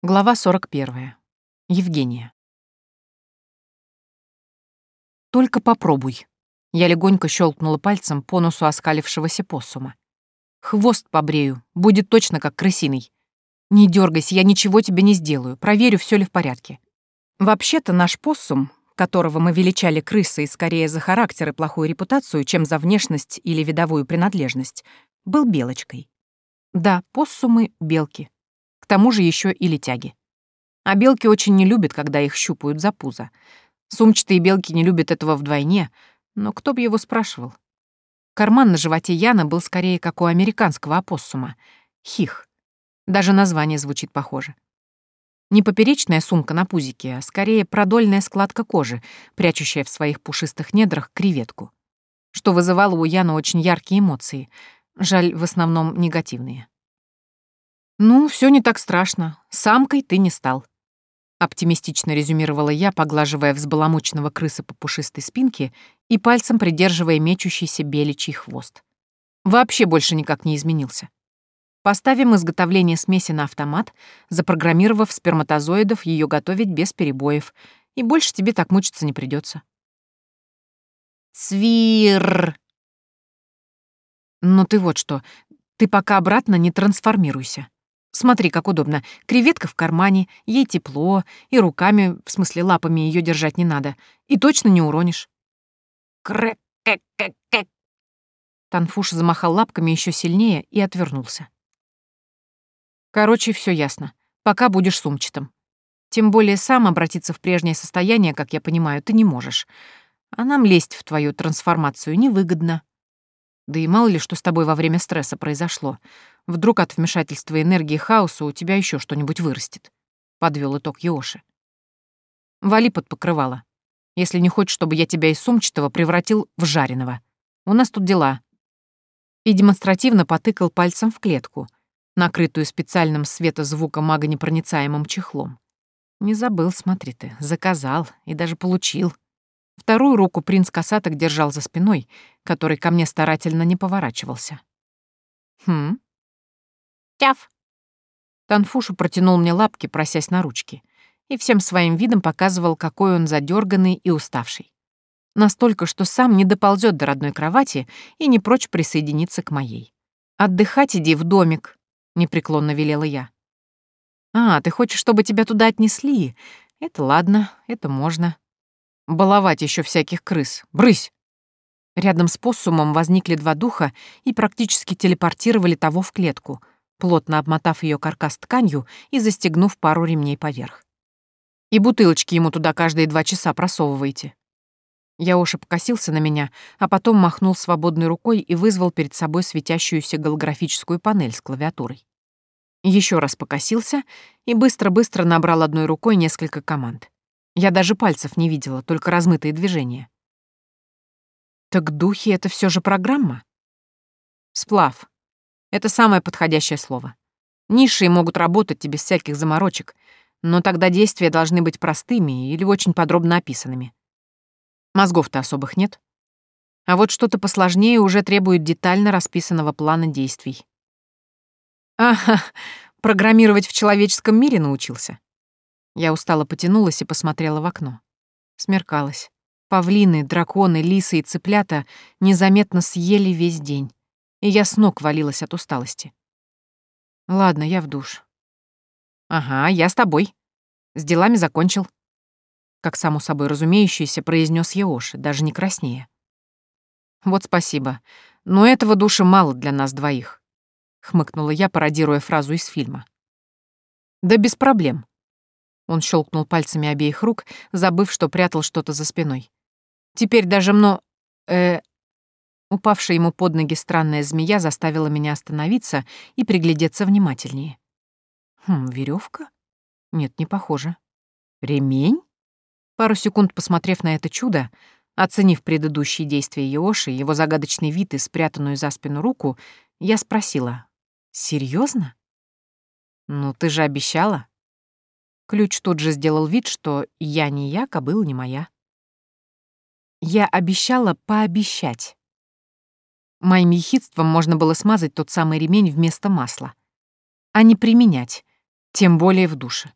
Глава 41. Евгения. «Только попробуй». Я легонько щелкнула пальцем по носу оскалившегося поссума. «Хвост побрею, будет точно как крысиный. Не дергайся, я ничего тебе не сделаю, проверю, все ли в порядке. Вообще-то наш поссум, которого мы величали крысой скорее за характер и плохую репутацию, чем за внешность или видовую принадлежность, был белочкой. Да, поссумы — белки. Тому же еще и летяги. А белки очень не любят, когда их щупают за пузо. Сумчатые белки не любят этого вдвойне, но кто бы его спрашивал? Карман на животе Яна был скорее как у американского опоссума — хих. Даже название звучит похоже. Не поперечная сумка на пузике, а скорее продольная складка кожи, прячущая в своих пушистых недрах креветку, что вызывало у Яна очень яркие эмоции — Жаль, в основном негативные. «Ну, все не так страшно. Самкой ты не стал», — оптимистично резюмировала я, поглаживая взбаламученного крыса по пушистой спинке и пальцем придерживая мечущийся беличий хвост. Вообще больше никак не изменился. Поставим изготовление смеси на автомат, запрограммировав сперматозоидов ее готовить без перебоев, и больше тебе так мучиться не придется. «Свир!» Но ты вот что, ты пока обратно не трансформируйся. Смотри, как удобно. Креветка в кармане, ей тепло, и руками, в смысле лапами ее держать не надо. И точно не уронишь. крэк кэк кэк кэк Танфуш замахал лапками еще сильнее и отвернулся. Короче, все ясно. Пока будешь сумчатым. Тем более сам обратиться в прежнее состояние, как я понимаю, ты не можешь. А нам лезть в твою трансформацию невыгодно. Да и мало ли, что с тобой во время стресса произошло. Вдруг от вмешательства энергии хаоса у тебя еще что-нибудь вырастет. Подвел итог Йоши. Вали под покрывало. Если не хочешь, чтобы я тебя из сумчатого превратил в жареного. У нас тут дела. И демонстративно потыкал пальцем в клетку, накрытую специальным светозвукомагонепроницаемым чехлом. Не забыл, смотри ты, заказал и даже получил. Вторую руку принц касаток держал за спиной, который ко мне старательно не поворачивался. «Хм?» «Тяф!» Танфушу протянул мне лапки, просясь на ручки, и всем своим видом показывал, какой он задерганный и уставший. Настолько, что сам не доползет до родной кровати и не прочь присоединиться к моей. «Отдыхать иди в домик», — непреклонно велела я. «А, ты хочешь, чтобы тебя туда отнесли? Это ладно, это можно. Баловать еще всяких крыс. Брысь!» Рядом с поссумом возникли два духа и практически телепортировали того в клетку, плотно обмотав ее каркас тканью и застегнув пару ремней поверх. «И бутылочки ему туда каждые два часа просовывайте». Яоша покосился на меня, а потом махнул свободной рукой и вызвал перед собой светящуюся голографическую панель с клавиатурой. Еще раз покосился и быстро-быстро набрал одной рукой несколько команд. Я даже пальцев не видела, только размытые движения. Так духи — это все же программа? Сплав. Это самое подходящее слово. Низшие могут работать без всяких заморочек, но тогда действия должны быть простыми или очень подробно описанными. Мозгов-то особых нет. А вот что-то посложнее уже требует детально расписанного плана действий. Ага, программировать в человеческом мире научился. Я устало потянулась и посмотрела в окно. Смеркалось. Павлины, драконы, лисы и цыплята незаметно съели весь день, и я с ног валилась от усталости. Ладно, я в душ. Ага, я с тобой. С делами закончил. Как само собой разумеющееся, произнес Еоши, даже не краснее. Вот спасибо. Но этого душа мало для нас двоих. Хмыкнула я, пародируя фразу из фильма. Да без проблем. Он щелкнул пальцами обеих рук, забыв, что прятал что-то за спиной. Теперь даже мно... э Упавшая ему под ноги странная змея заставила меня остановиться и приглядеться внимательнее. Хм, веревка? Нет, не похоже. Ремень? Пару секунд посмотрев на это чудо, оценив предыдущие действия Йоши, его загадочный вид и спрятанную за спину руку, я спросила. Серьезно? Ну, ты же обещала. Ключ тут же сделал вид, что я не я, кобыла не моя. Я обещала пообещать. Моим ехидством можно было смазать тот самый ремень вместо масла, а не применять, Тем более в душе.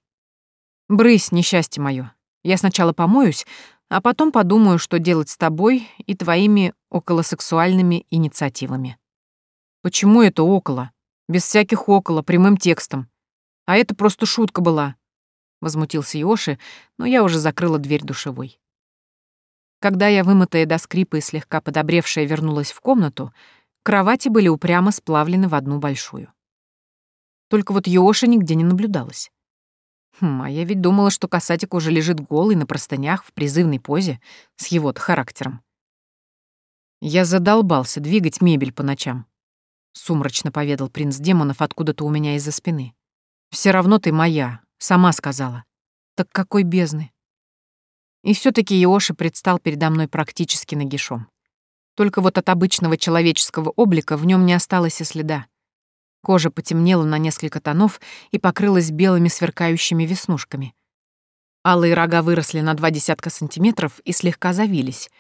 Брысь, несчастье мое. Я сначала помоюсь, а потом подумаю, что делать с тобой и твоими околосексуальными инициативами. Почему это около? Без всяких около, прямым текстом. А это просто шутка была. Возмутился Йоши, но я уже закрыла дверь душевой. Когда я, вымытая до скрипа и слегка подобревшая, вернулась в комнату, кровати были упрямо сплавлены в одну большую. Только вот Йоши нигде не наблюдалось. Хм, а я ведь думала, что касатик уже лежит голый на простынях в призывной позе с его-то характером. Я задолбался двигать мебель по ночам. Сумрачно поведал принц демонов откуда-то у меня из-за спины. Все равно ты моя, сама сказала. Так какой бездны? И все таки Иоши предстал передо мной практически нагишом. Только вот от обычного человеческого облика в нем не осталось и следа. Кожа потемнела на несколько тонов и покрылась белыми сверкающими веснушками. Алые рога выросли на два десятка сантиметров и слегка завились.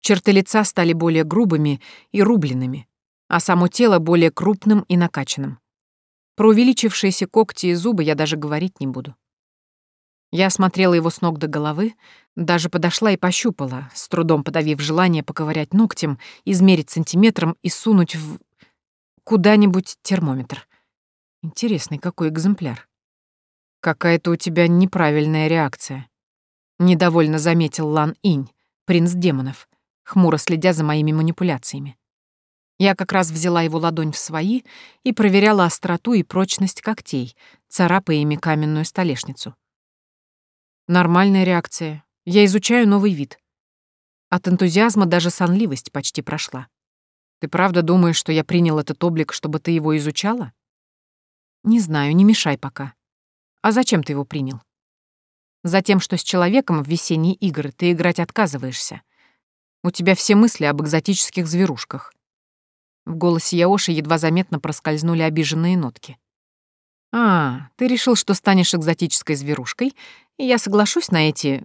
Черты лица стали более грубыми и рубленными, а само тело более крупным и накачанным. Про увеличившиеся когти и зубы я даже говорить не буду. Я осмотрела его с ног до головы, даже подошла и пощупала, с трудом подавив желание поковырять ногтем, измерить сантиметром и сунуть в... куда-нибудь термометр. Интересный какой экземпляр. Какая-то у тебя неправильная реакция. Недовольно заметил Лан Инь, принц демонов, хмуро следя за моими манипуляциями. Я как раз взяла его ладонь в свои и проверяла остроту и прочность когтей, царапая ими каменную столешницу. Нормальная реакция. Я изучаю новый вид. От энтузиазма даже сонливость почти прошла. Ты правда думаешь, что я принял этот облик, чтобы ты его изучала? Не знаю, не мешай пока. А зачем ты его принял? Затем, что с человеком в весенние игры ты играть отказываешься. У тебя все мысли об экзотических зверушках. В голосе Яоши едва заметно проскользнули обиженные нотки. «А, ты решил, что станешь экзотической зверушкой, я соглашусь на эти...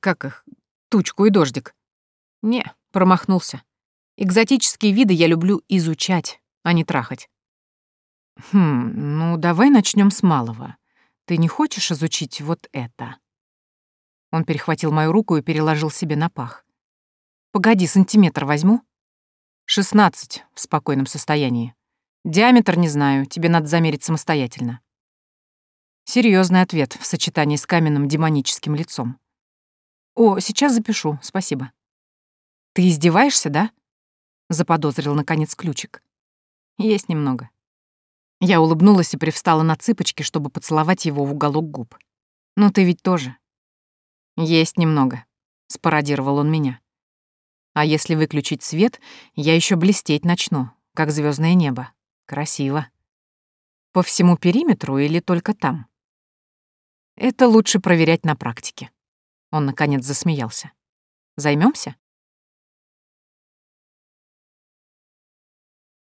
как их? Тучку и дождик?» «Не, промахнулся. Экзотические виды я люблю изучать, а не трахать». «Хм, ну давай начнем с малого. Ты не хочешь изучить вот это?» Он перехватил мою руку и переложил себе на пах. «Погоди, сантиметр возьму?» «Шестнадцать в спокойном состоянии. Диаметр не знаю, тебе надо замерить самостоятельно». Серьезный ответ в сочетании с каменным демоническим лицом. «О, сейчас запишу, спасибо». «Ты издеваешься, да?» — заподозрил, наконец, ключик. «Есть немного». Я улыбнулась и привстала на цыпочки, чтобы поцеловать его в уголок губ. «Ну ты ведь тоже». «Есть немного», — спародировал он меня. «А если выключить свет, я еще блестеть начну, как звездное небо. Красиво». «По всему периметру или только там?» Это лучше проверять на практике. Он, наконец, засмеялся. Займемся?